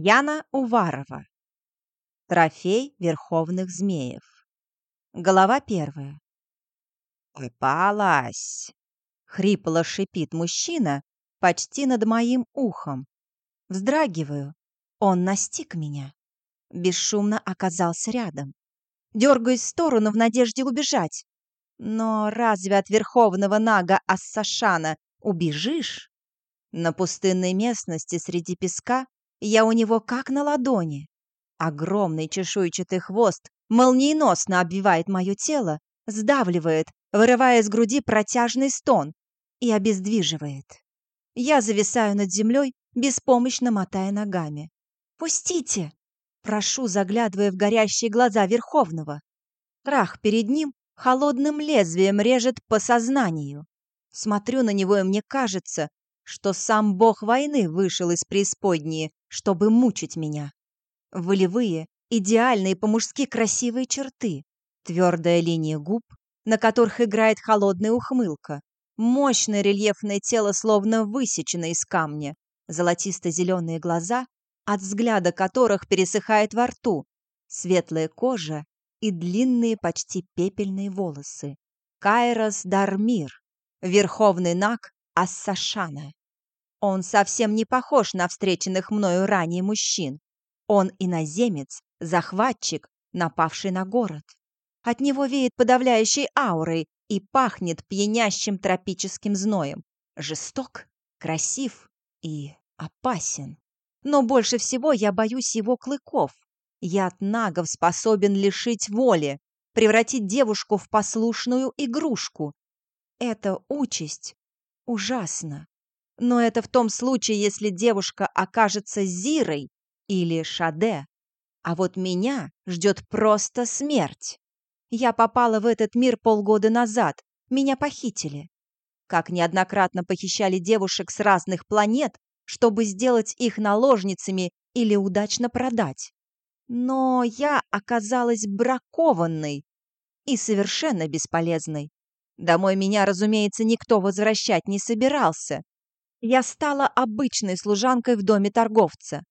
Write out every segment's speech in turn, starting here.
Яна Уварова. Трофей верховных змеев. Глава первая. «Попалась!» — хрипло шипит мужчина почти над моим ухом. Вздрагиваю. Он настиг меня. Бесшумно оказался рядом. Дергаюсь в сторону в надежде убежать. Но разве от верховного нага Ассашана убежишь? На пустынной местности среди песка я у него как на ладони. Огромный чешуйчатый хвост молниеносно обвивает мое тело, сдавливает, вырывая из груди протяжный стон и обездвиживает. Я зависаю над землей, беспомощно мотая ногами. «Пустите!» Прошу, заглядывая в горящие глаза Верховного. Страх перед ним холодным лезвием режет по сознанию. Смотрю на него, и мне кажется, что сам бог войны вышел из преисподней, чтобы мучить меня. Волевые, идеальные по-мужски красивые черты, твердая линия губ, на которых играет холодная ухмылка, мощное рельефное тело словно высечено из камня, золотисто-зеленые глаза, от взгляда которых пересыхает во рту, светлая кожа и длинные почти пепельные волосы. Кайрос Дармир, верховный наг Ассашана. Он совсем не похож на встреченных мною ранее мужчин. Он иноземец, захватчик, напавший на город. От него веет подавляющей аурой и пахнет пьянящим тропическим зноем. Жесток, красив и опасен. Но больше всего я боюсь его клыков. Яд нагов способен лишить воли, превратить девушку в послушную игрушку. Эта участь ужасна. Но это в том случае, если девушка окажется Зирой или Шаде. А вот меня ждет просто смерть. Я попала в этот мир полгода назад. Меня похитили. Как неоднократно похищали девушек с разных планет, чтобы сделать их наложницами или удачно продать. Но я оказалась бракованной и совершенно бесполезной. Домой меня, разумеется, никто возвращать не собирался. Я стала обычной служанкой в доме торговца.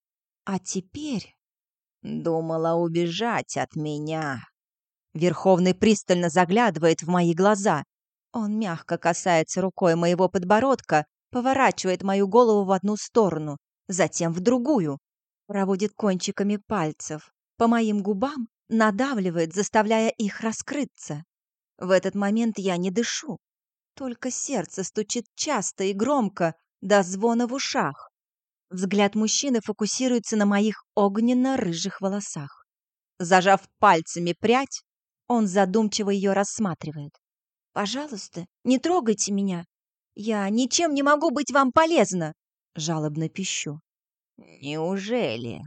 А теперь думала убежать от меня. Верховный пристально заглядывает в мои глаза. Он мягко касается рукой моего подбородка, поворачивает мою голову в одну сторону, затем в другую, проводит кончиками пальцев по моим губам, надавливает, заставляя их раскрыться. В этот момент я не дышу, только сердце стучит часто и громко, до звона в ушах. Взгляд мужчины фокусируется на моих огненно-рыжих волосах. Зажав пальцами прядь, он задумчиво ее рассматривает. «Пожалуйста, не трогайте меня. Я ничем не могу быть вам полезна!» Жалобно пищу. «Неужели?»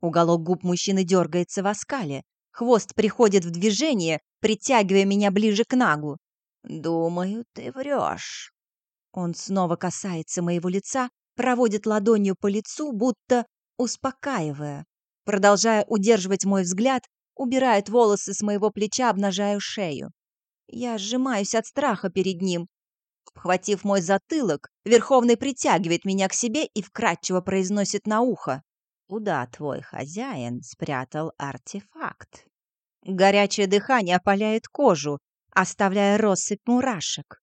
Уголок губ мужчины дергается в оскале. Хвост приходит в движение, притягивая меня ближе к нагу. «Думаю, ты врешь». Он снова касается моего лица, проводит ладонью по лицу, будто успокаивая. Продолжая удерживать мой взгляд, убирает волосы с моего плеча, обнажая шею. Я сжимаюсь от страха перед ним. Обхватив мой затылок, Верховный притягивает меня к себе и вкратчиво произносит на ухо. «Куда твой хозяин спрятал артефакт?» Горячее дыхание опаляет кожу, оставляя россыпь мурашек.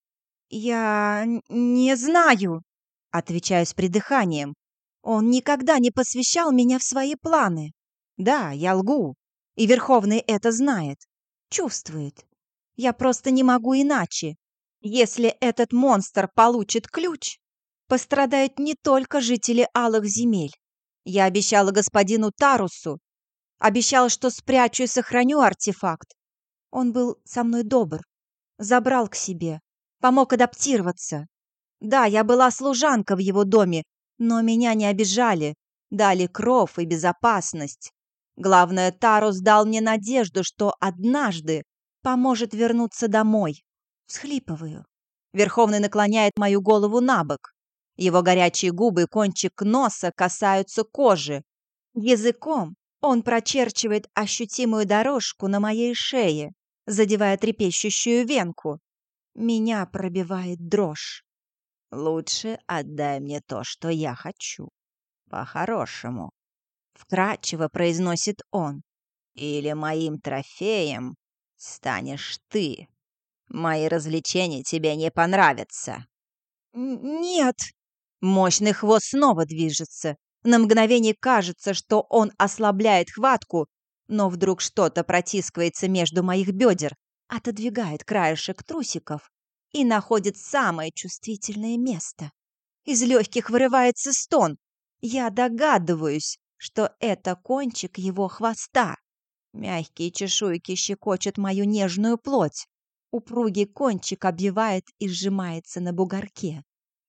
«Я не знаю», — отвечаю с придыханием. «Он никогда не посвящал меня в свои планы. Да, я лгу, и Верховный это знает, чувствует. Я просто не могу иначе. Если этот монстр получит ключ, пострадают не только жители Алых земель. Я обещала господину Тарусу, обещала, что спрячу и сохраню артефакт. Он был со мной добр, забрал к себе, помог адаптироваться. Да, я была служанка в его доме, но меня не обижали, дали кров и безопасность. Главное, Тарус дал мне надежду, что однажды поможет вернуться домой. Всхлипываю. Верховный наклоняет мою голову на бок. Его горячие губы и кончик носа касаются кожи. Языком он прочерчивает ощутимую дорожку на моей шее, задевая трепещущую венку. Меня пробивает дрожь. Лучше отдай мне то, что я хочу. По-хорошему. вкрадчиво произносит он. Или моим трофеем станешь ты. Мои развлечения тебе не понравятся. Нет. Мощный хвост снова движется. На мгновение кажется, что он ослабляет хватку, но вдруг что-то протискивается между моих бедер, отодвигает краешек трусиков и находит самое чувствительное место. Из легких вырывается стон. Я догадываюсь, что это кончик его хвоста. Мягкие чешуйки щекочут мою нежную плоть. Упругий кончик обвивает и сжимается на бугорке.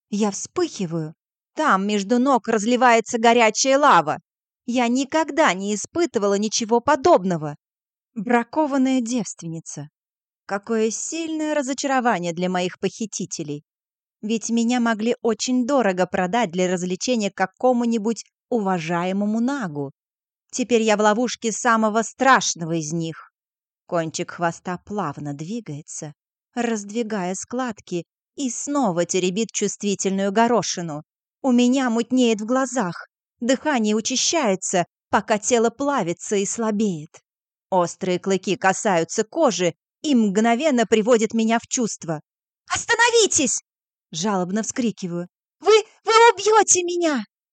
Я вспыхиваю. Там между ног разливается горячая лава. Я никогда не испытывала ничего подобного. Бракованная девственница. Какое сильное разочарование для моих похитителей. Ведь меня могли очень дорого продать для развлечения какому-нибудь уважаемому нагу. Теперь я в ловушке самого страшного из них. Кончик хвоста плавно двигается, раздвигая складки, и снова теребит чувствительную горошину. У меня мутнеет в глазах, дыхание учащается, пока тело плавится и слабеет. Острые клыки касаются кожи и мгновенно приводят меня в чувство. «Остановитесь!» — жалобно вскрикиваю. «Вы... вы убьете меня!»